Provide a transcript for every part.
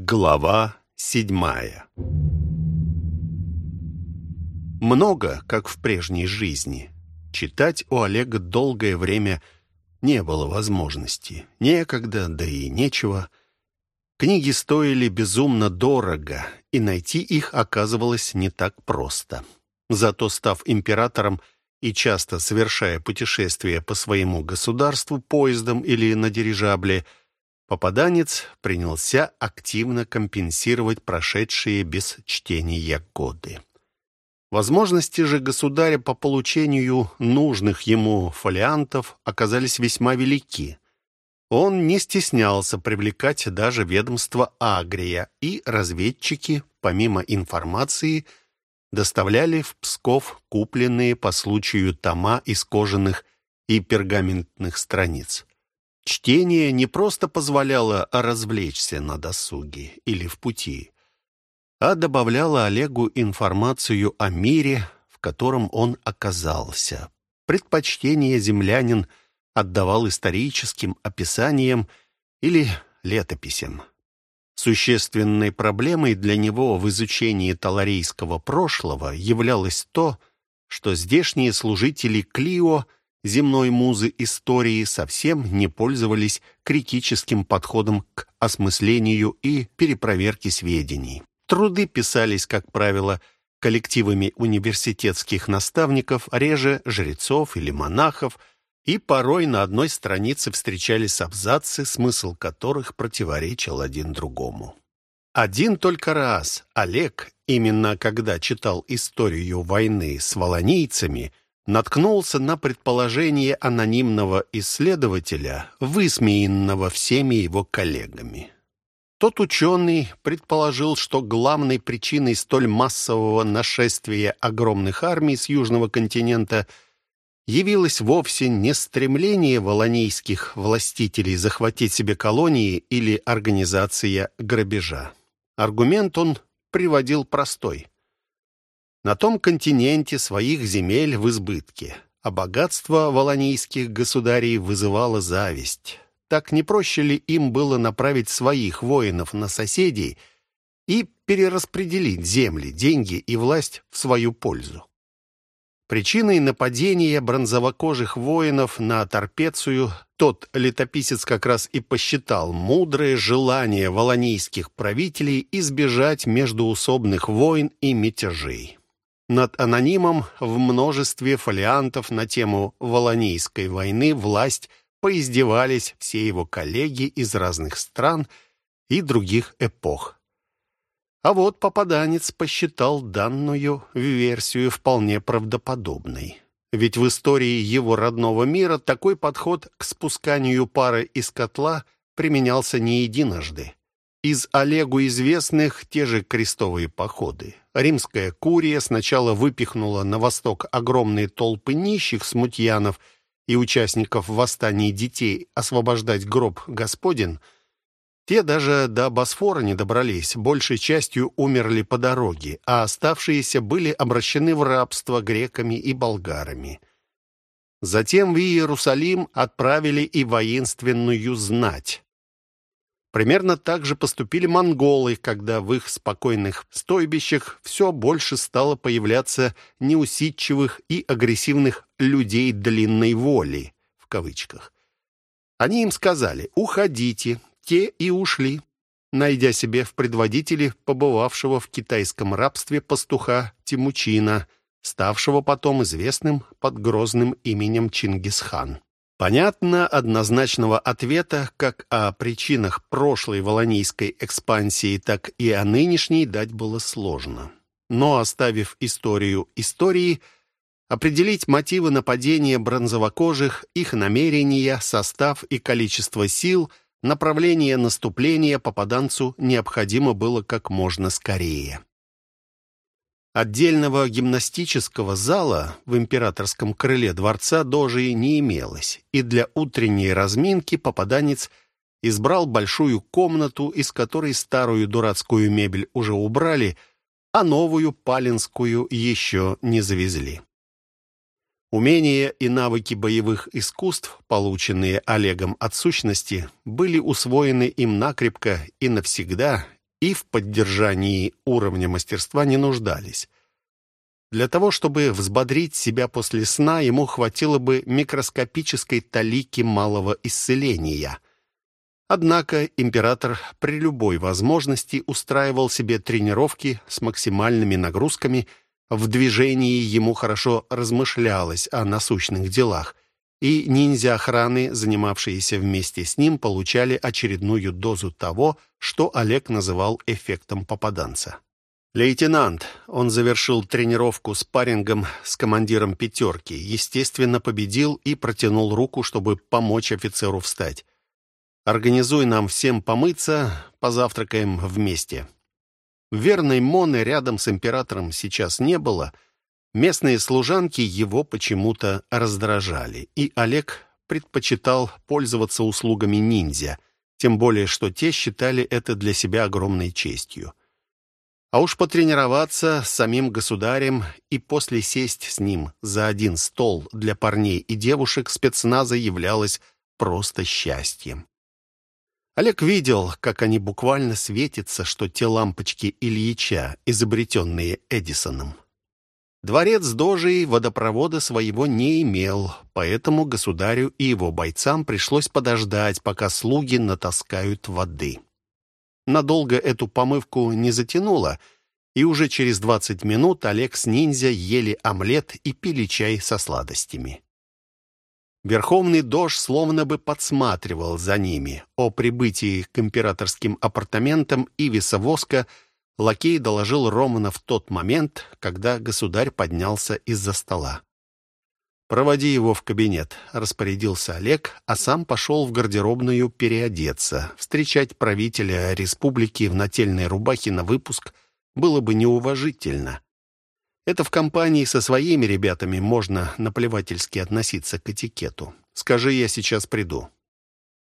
Глава седьмая Много, как в прежней жизни. Читать у Олега долгое время не было возможности. Некогда, да и нечего. Книги стоили безумно дорого, и найти их оказывалось не так просто. Зато, став императором и часто совершая путешествия по своему государству поездом или на дирижабле, попаданец принялся активно компенсировать прошедшие без чтения годы. Возможности же государя по получению нужных ему фолиантов оказались весьма велики. Он не стеснялся привлекать даже ведомство Агрия, и разведчики, помимо информации, доставляли в Псков купленные по случаю тома из кожаных и пергаментных страниц. Чтение не просто позволяло развлечься на досуге или в пути, а добавляло Олегу информацию о мире, в котором он оказался. Предпочтение землянин отдавал историческим описаниям или летописям. Существенной проблемой для него в изучении таларийского прошлого являлось то, что здешние служители Клио – земной музы истории совсем не пользовались критическим подходом к осмыслению и перепроверке сведений. Труды писались, как правило, коллективами университетских наставников, реже жрецов или монахов, и порой на одной странице встречались абзацы, смысл которых противоречил один другому. Один только раз Олег, именно когда читал историю войны с волонийцами, наткнулся на предположение анонимного исследователя, высмеянного всеми его коллегами. Тот ученый предположил, что главной причиной столь массового нашествия огромных армий с южного континента явилось вовсе не стремление волонийских властителей захватить себе колонии или организация грабежа. Аргумент он приводил простой – на том континенте своих земель в избытке, а богатство волонийских государей вызывало зависть. Так не проще ли им было направить своих воинов на соседей и перераспределить земли, деньги и власть в свою пользу? Причиной нападения бронзовокожих воинов на Торпецию тот летописец как раз и посчитал мудрое желание волонийских правителей избежать междуусобных войн и мятежей. Над анонимом в множестве фолиантов на тему Волонийской войны власть поиздевались все его коллеги из разных стран и других эпох. А вот попаданец посчитал данную версию вполне правдоподобной. Ведь в истории его родного мира такой подход к спусканию пары из котла применялся не единожды. Из Олегу известных те же крестовые походы. Римская курия сначала выпихнула на восток огромные толпы нищих смутьянов и участников восстаний детей освобождать гроб Господен. Те даже до Босфора не добрались, большей частью умерли по дороге, а оставшиеся были обращены в рабство греками и болгарами. Затем в Иерусалим отправили и воинственную знать. Примерно так же поступили монголы, когда в их спокойных стойбищах все больше стало появляться неусидчивых и агрессивных «людей длинной воли» в кавычках. Они им сказали «уходите», те и ушли, найдя себе в предводителе побывавшего в китайском рабстве пастуха Тимучина, ставшего потом известным под грозным именем Чингисхан. Понятно, однозначного ответа как о причинах прошлой волонийской экспансии, так и о нынешней дать было сложно. Но, оставив историю истории, определить мотивы нападения бронзовокожих, их намерения, состав и количество сил, направление наступления попаданцу необходимо было как можно скорее. Отдельного гимнастического зала в императорском крыле дворца Дожи не имелось, и для утренней разминки попаданец избрал большую комнату, из которой старую дурацкую мебель уже убрали, а новую палинскую еще не завезли. Умения и навыки боевых искусств, полученные Олегом от сущности, были усвоены им накрепко и навсегда, и в поддержании уровня мастерства не нуждались. Для того, чтобы взбодрить себя после сна, ему хватило бы микроскопической талики малого исцеления. Однако император при любой возможности устраивал себе тренировки с максимальными нагрузками, в движении ему хорошо размышлялось о насущных делах, и ниндзя-охраны, занимавшиеся вместе с ним, получали очередную дозу того, что Олег называл эффектом попаданца. «Лейтенант!» Он завершил тренировку с парингом с командиром «пятерки», естественно, победил и протянул руку, чтобы помочь офицеру встать. «Организуй нам всем помыться, позавтракаем вместе». Верной Моны рядом с императором сейчас не было. Местные служанки его почему-то раздражали, и Олег предпочитал пользоваться услугами ниндзя, тем более что те считали это для себя огромной честью. А уж потренироваться с самим государем и после сесть с ним за один стол для парней и девушек спецназа являлось просто счастьем. Олег видел, как они буквально светятся, что те лампочки Ильича, изобретенные Эдисоном. Дворец Дожей водопровода своего не имел, поэтому государю и его бойцам пришлось подождать, пока слуги натаскают воды. Надолго эту помывку не затянуло, и уже через 20 минут Олег с ниндзя ели омлет и пили чай со сладостями. Верховный дож словно бы подсматривал за ними. О прибытии к императорским апартаментам Ивиса Воска лакей доложил ровно в тот момент, когда государь поднялся из-за стола. «Проводи его в кабинет», — распорядился Олег, а сам пошел в гардеробную переодеться. Встречать правителя республики в нательной рубахе на выпуск было бы неуважительно. Это в компании со своими ребятами можно наплевательски относиться к этикету. Скажи, я сейчас приду.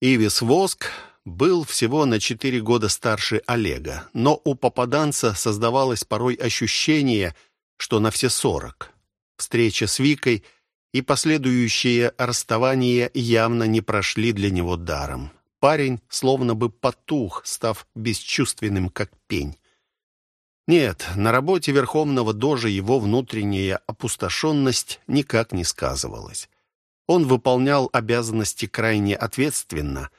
Ивис Воск был всего на четыре года старше Олега, но у попаданца создавалось порой ощущение, что на все сорок. Встреча с Викой — и последующее расставание явно не прошли для него даром. Парень словно бы потух, став бесчувственным, как пень. Нет, на работе Верховного Дожа его внутренняя опустошенность никак не сказывалась. Он выполнял обязанности крайне ответственно,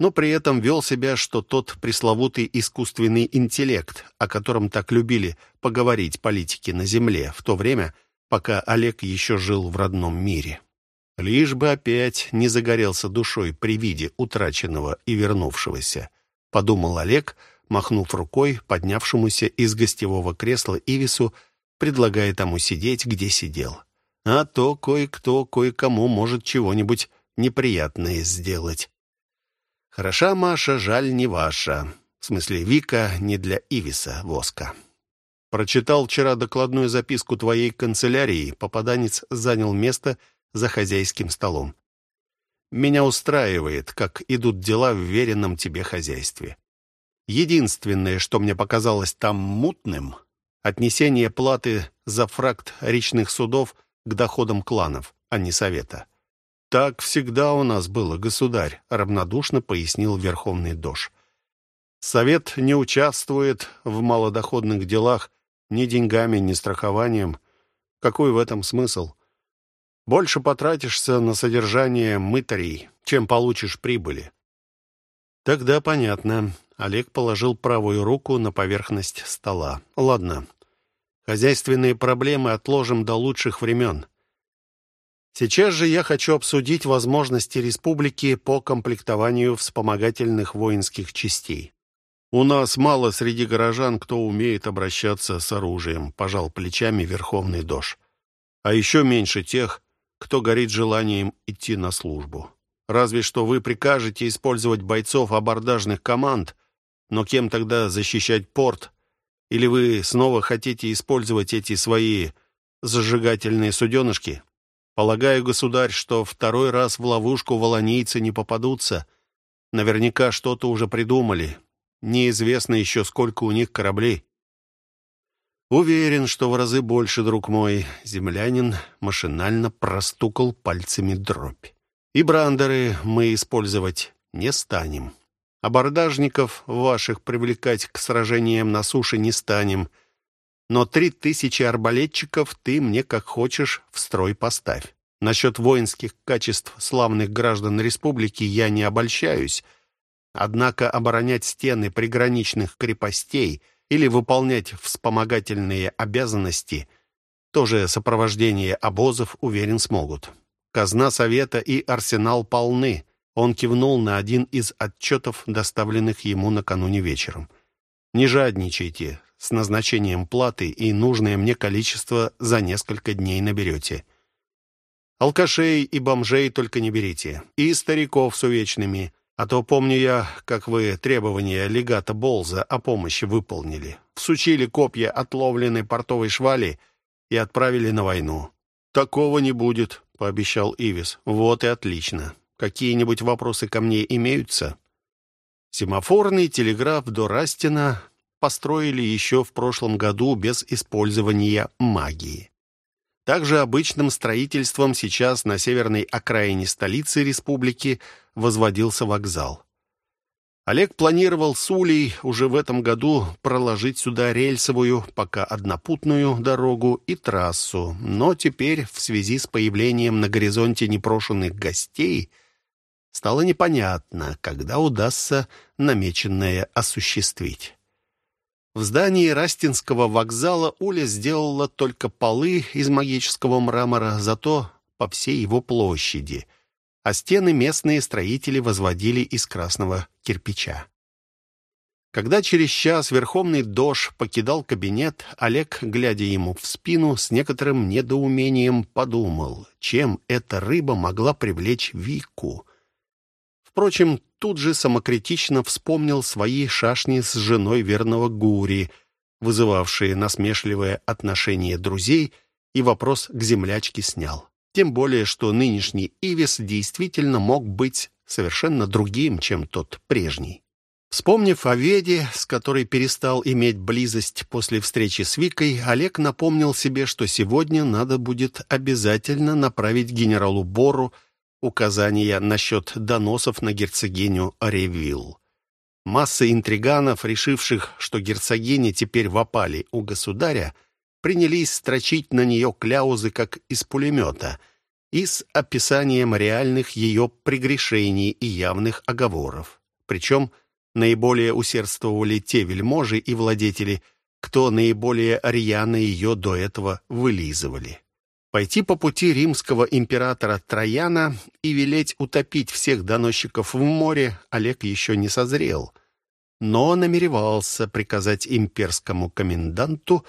но при этом вел себя, что тот пресловутый искусственный интеллект, о котором так любили поговорить политики на Земле в то время – пока Олег еще жил в родном мире. Лишь бы опять не загорелся душой при виде утраченного и вернувшегося, подумал Олег, махнув рукой поднявшемуся из гостевого кресла Ивису, предлагая тому сидеть, где сидел. А то кое-кто кое-кому может чего-нибудь неприятное сделать. Хороша Маша, жаль не ваша. В смысле, Вика не для Ивиса воска. Прочитал вчера докладную записку твоей канцелярии. Попаданец занял место за хозяйским столом. Меня устраивает, как идут дела в веренном тебе хозяйстве. Единственное, что мне показалось там мутным, отнесение платы за фракт речных судов к доходам кланов, а не совета. «Так всегда у нас было, государь», — равнодушно пояснил Верховный Дож. «Совет не участвует в малодоходных делах ни деньгами, ни страхованием. Какой в этом смысл? Больше потратишься на содержание мытарей, чем получишь прибыли. Тогда понятно. Олег положил правую руку на поверхность стола. Ладно. Хозяйственные проблемы отложим до лучших времен. Сейчас же я хочу обсудить возможности республики по комплектованию вспомогательных воинских частей. «У нас мало среди горожан, кто умеет обращаться с оружием», — пожал плечами Верховный Дож. «А еще меньше тех, кто горит желанием идти на службу. Разве что вы прикажете использовать бойцов абордажных команд, но кем тогда защищать порт? Или вы снова хотите использовать эти свои зажигательные суденышки? Полагаю, государь, что второй раз в ловушку волонийцы не попадутся. Наверняка что-то уже придумали, Неизвестно еще, сколько у них кораблей. Уверен, что в разы больше, друг мой. Землянин машинально простукал пальцами дробь. И брандеры мы использовать не станем. Абордажников ваших привлекать к сражениям на суше не станем. Но три тысячи арбалетчиков ты мне, как хочешь, в строй поставь. Насчет воинских качеств славных граждан республики я не обольщаюсь. Однако оборонять стены приграничных крепостей или выполнять вспомогательные обязанности, тоже сопровождение обозов, уверен, смогут. Казна Совета и арсенал полны. Он кивнул на один из отчетов, доставленных ему накануне вечером. «Не жадничайте. С назначением платы и нужное мне количество за несколько дней наберете. Алкашей и бомжей только не берите. И стариков с увечными. А то помню я, как вы требования легата Болза о помощи выполнили. Всучили копья отловленной портовой швали и отправили на войну. «Такого не будет», — пообещал Ивис. «Вот и отлично. Какие-нибудь вопросы ко мне имеются?» Семафорный телеграф до Растина построили еще в прошлом году без использования магии. Также обычным строительством сейчас на северной окраине столицы республики возводился вокзал. Олег планировал с Улей уже в этом году проложить сюда рельсовую, пока однопутную дорогу и трассу, но теперь, в связи с появлением на горизонте непрошенных гостей, стало непонятно, когда удастся намеченное осуществить. В здании Растинского вокзала Уля сделала только полы из магического мрамора, зато по всей его площади, а стены местные строители возводили из красного кирпича. Когда через час верховный дож покидал кабинет, Олег, глядя ему в спину, с некоторым недоумением подумал, чем эта рыба могла привлечь Вику. Впрочем, тут же самокритично вспомнил свои шашни с женой верного Гури, вызывавшие насмешливое отношение друзей, и вопрос к землячке снял. Тем более, что нынешний Ивис действительно мог быть совершенно другим, чем тот прежний. Вспомнив о Веде, с которой перестал иметь близость после встречи с Викой, Олег напомнил себе, что сегодня надо будет обязательно направить генералу Бору указания насчет доносов на герцогиню Ревилл. Масса интриганов, решивших, что герцогиня теперь в опале у государя, принялись строчить на нее кляузы, как из пулемета, и с описанием реальных ее прегрешений и явных оговоров. Причем наиболее усердствовали те вельможи и владетели, кто наиболее рьяно ее до этого вылизывали. Пойти по пути римского императора Трояна и велеть утопить всех доносчиков в море Олег еще не созрел, но намеревался приказать имперскому коменданту,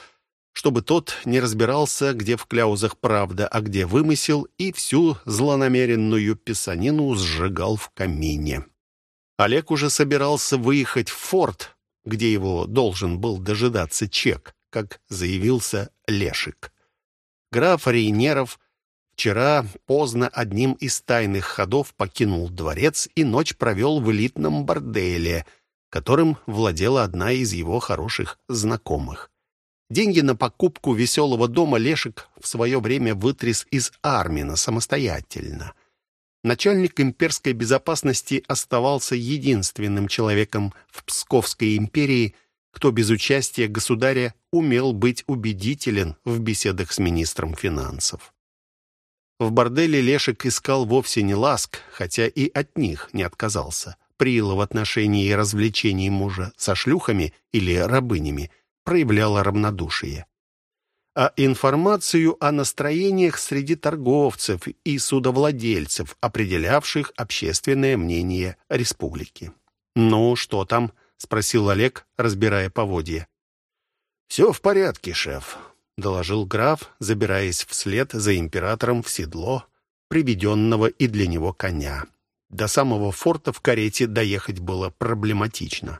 чтобы тот не разбирался, где в кляузах правда, а где вымысел, и всю злонамеренную писанину сжигал в камине. Олег уже собирался выехать в форт, где его должен был дожидаться чек, как заявился Лешик. Граф Рейнеров вчера поздно одним из тайных ходов покинул дворец и ночь провел в элитном борделе, которым владела одна из его хороших знакомых. Деньги на покупку веселого дома Лешек в свое время вытряс из Армина самостоятельно. Начальник имперской безопасности оставался единственным человеком в Псковской империи, кто без участия государя умел быть убедителен в беседах с министром финансов. В борделе Лешек искал вовсе не ласк, хотя и от них не отказался. Прила в отношении развлечений мужа со шлюхами или рабынями проявляла равнодушие. А информацию о настроениях среди торговцев и судовладельцев, определявших общественное мнение республики. «Ну, что там?» — спросил Олег, разбирая поводья. «Все в порядке, шеф», — доложил граф, забираясь вслед за императором в седло, приведенного и для него коня. До самого форта в карете доехать было проблематично.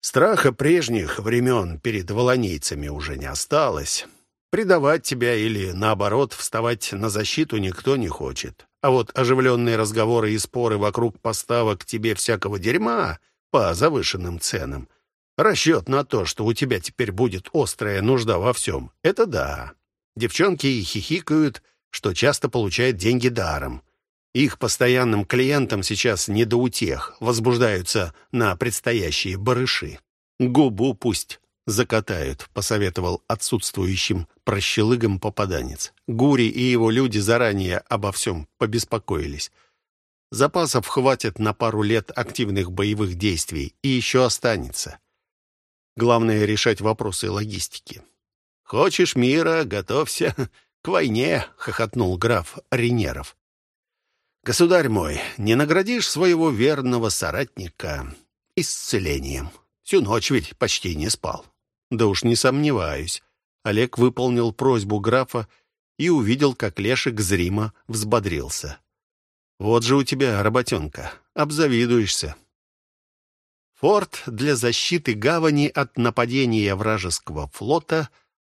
Страха прежних времен перед волонейцами уже не осталось. Предавать тебя или, наоборот, вставать на защиту никто не хочет. А вот оживленные разговоры и споры вокруг поставок тебе всякого дерьма по завышенным ценам. Расчет на то, что у тебя теперь будет острая нужда во всем, это да. Девчонки хихикают, что часто получают деньги даром. Их постоянным клиентам сейчас не до утех, возбуждаются на предстоящие барыши. Губу пусть закатают, посоветовал отсутствующим прощелыгам попаданец. Гури и его люди заранее обо всем побеспокоились. Запасов хватит на пару лет активных боевых действий, и еще останется. Главное — решать вопросы логистики. «Хочешь мира, готовься к войне», — хохотнул граф Ренеров. «Государь мой, не наградишь своего верного соратника исцелением? Всю ночь ведь почти не спал». «Да уж не сомневаюсь». Олег выполнил просьбу графа и увидел, как Лешек зримо взбодрился. «Вот же у тебя работенка. Обзавидуешься». Форт для защиты гавани от нападения вражеского флота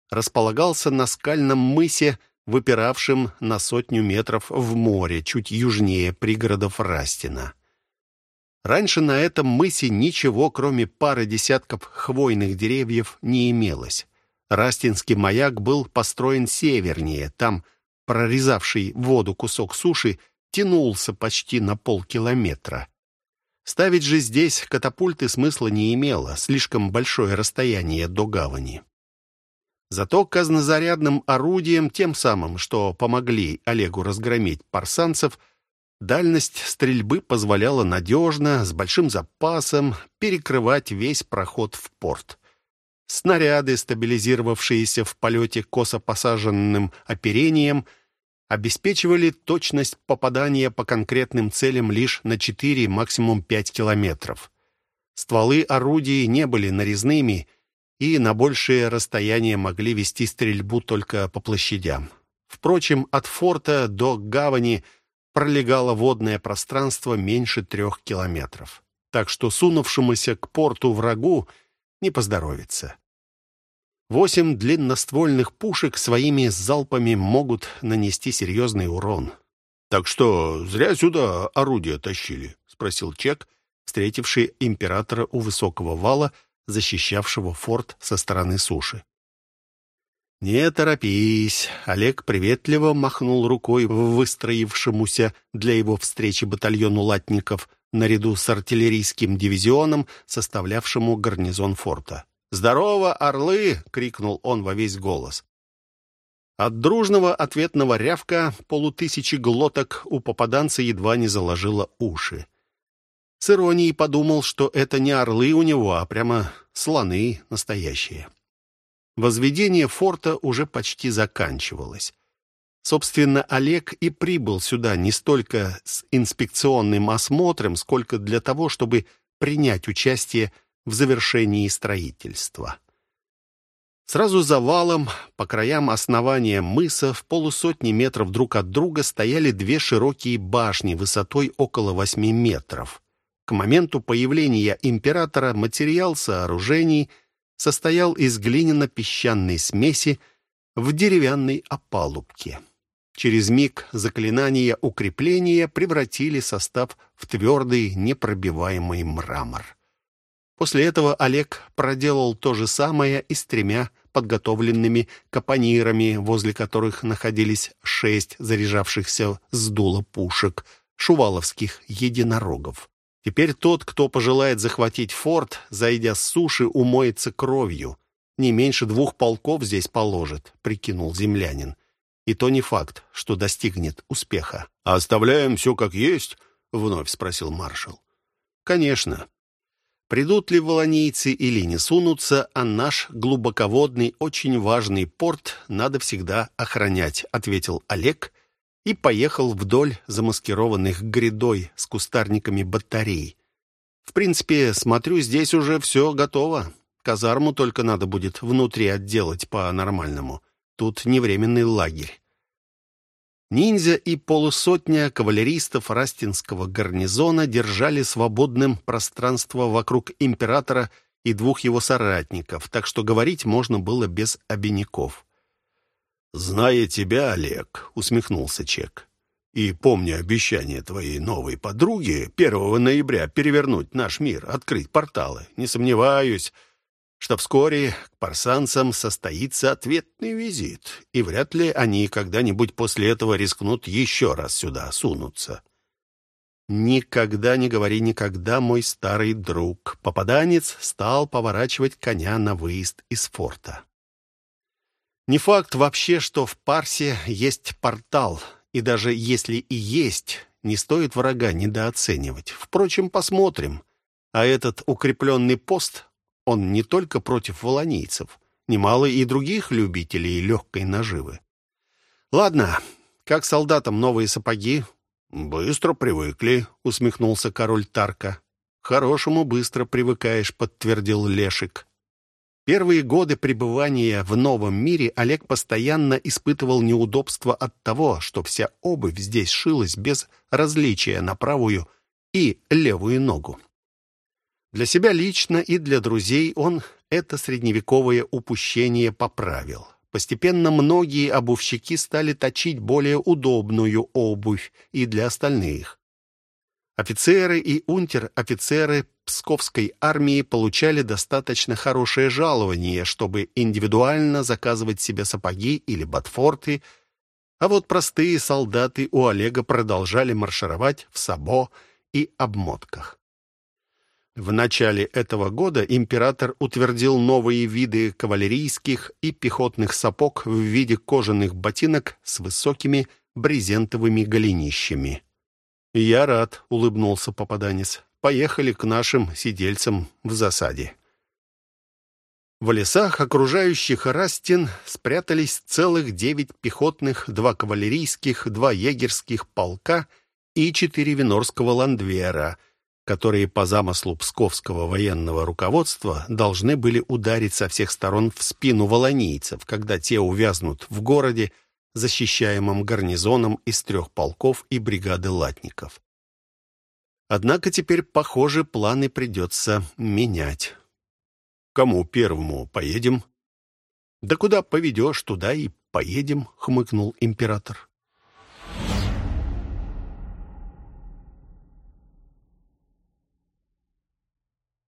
располагался на скальном мысе, выпиравшем на сотню метров в море, чуть южнее пригородов Растина. Раньше на этом мысе ничего, кроме пары десятков хвойных деревьев, не имелось. Растинский маяк был построен севернее, там прорезавший воду кусок суши тянулся почти на полкилометра. Ставить же здесь катапульты смысла не имело, слишком большое расстояние до гавани. Зато казнозарядным орудием, тем самым, что помогли Олегу разгромить парсанцев, дальность стрельбы позволяла надежно, с большим запасом, перекрывать весь проход в порт. Снаряды, стабилизировавшиеся в полете косо посаженным оперением — обеспечивали точность попадания по конкретным целям лишь на 4, максимум 5 километров. Стволы орудий не были нарезными и на большее расстояние могли вести стрельбу только по площадям. Впрочем, от форта до гавани пролегало водное пространство меньше трех километров. Так что сунувшемуся к порту врагу не поздоровится. Восемь длинноствольных пушек своими залпами могут нанести серьезный урон. «Так что, зря сюда орудия тащили?» — спросил Чек, встретивший императора у высокого вала, защищавшего форт со стороны суши. «Не торопись!» — Олег приветливо махнул рукой выстроившемуся для его встречи батальону латников наряду с артиллерийским дивизионом, составлявшему гарнизон форта. «Здорово, орлы!» — крикнул он во весь голос. От дружного ответного рявка полутысячи глоток у попаданца едва не заложило уши. С иронией подумал, что это не орлы у него, а прямо слоны настоящие. Возведение форта уже почти заканчивалось. Собственно, Олег и прибыл сюда не столько с инспекционным осмотром, сколько для того, чтобы принять участие в завершении строительства. Сразу за валом, по краям основания мыса, в полусотни метров друг от друга стояли две широкие башни высотой около восьми метров. К моменту появления императора материал сооружений состоял из глиняно-песчаной смеси в деревянной опалубке. Через миг заклинания укрепления превратили состав в твердый непробиваемый мрамор. После этого Олег проделал то же самое и с тремя подготовленными капонирами, возле которых находились шесть заряжавшихся с дула пушек шуваловских единорогов. Теперь тот, кто пожелает захватить форт, зайдя с суши, умоется кровью. Не меньше двух полков здесь положит, прикинул землянин. И то не факт, что достигнет успеха. «А оставляем все как есть?» — вновь спросил маршал. «Конечно. Придут ли волонийцы или не сунутся, а наш глубоководный, очень важный порт надо всегда охранять», — ответил Олег и поехал вдоль замаскированных грядой с кустарниками батарей. «В принципе, смотрю, здесь уже все готово. Казарму только надо будет внутри отделать по-нормальному. Тут не временный лагерь». Ниндзя и полусотня кавалеристов Растинского гарнизона держали свободным пространство вокруг императора и двух его соратников, так что говорить можно было без обиняков. «Зная тебя, Олег», — усмехнулся Чек, — «и помня обещание твоей новой подруги 1 ноября перевернуть наш мир, открыть порталы, не сомневаюсь, что вскоре к парсанцам состоится ответный визит, и вряд ли они когда-нибудь после этого рискнут еще раз сюда сунуться. Никогда не говори никогда, мой старый друг. Попаданец стал поворачивать коня на выезд из форта. Не факт вообще, что в Парсе есть портал, и даже если и есть, не стоит врага недооценивать. Впрочем, посмотрим. А этот укрепленный пост, он не только против волонийцев, немало и других любителей легкой наживы. Ладно, как солдатам новые сапоги, «Быстро привыкли», — усмехнулся король Тарка. «Хорошему быстро привыкаешь», — подтвердил Лешик. Первые годы пребывания в новом мире Олег постоянно испытывал неудобство от того, что вся обувь здесь шилась без различия на правую и левую ногу. Для себя лично и для друзей он это средневековое упущение поправил. Постепенно многие обувщики стали точить более удобную обувь и для остальных. Офицеры и унтер-офицеры Псковской армии получали достаточно хорошее жалование, чтобы индивидуально заказывать себе сапоги или ботфорты, а вот простые солдаты у Олега продолжали маршировать в сабо и обмотках. В начале этого года император утвердил новые виды кавалерийских и пехотных сапог в виде кожаных ботинок с высокими брезентовыми голенищами. «Я рад», — улыбнулся попаданец. «Поехали к нашим сидельцам в засаде». В лесах, окружающих Растин, спрятались целых девять пехотных, два кавалерийских, два егерских полка и четыре винорского ландвера — которые по замыслу псковского военного руководства должны были ударить со всех сторон в спину волонийцев, когда те увязнут в городе, защищаемом гарнизоном из трех полков и бригады латников. Однако теперь, похоже, планы придется менять. «Кому первому поедем?» «Да куда поведешь, туда и поедем», — хмыкнул император.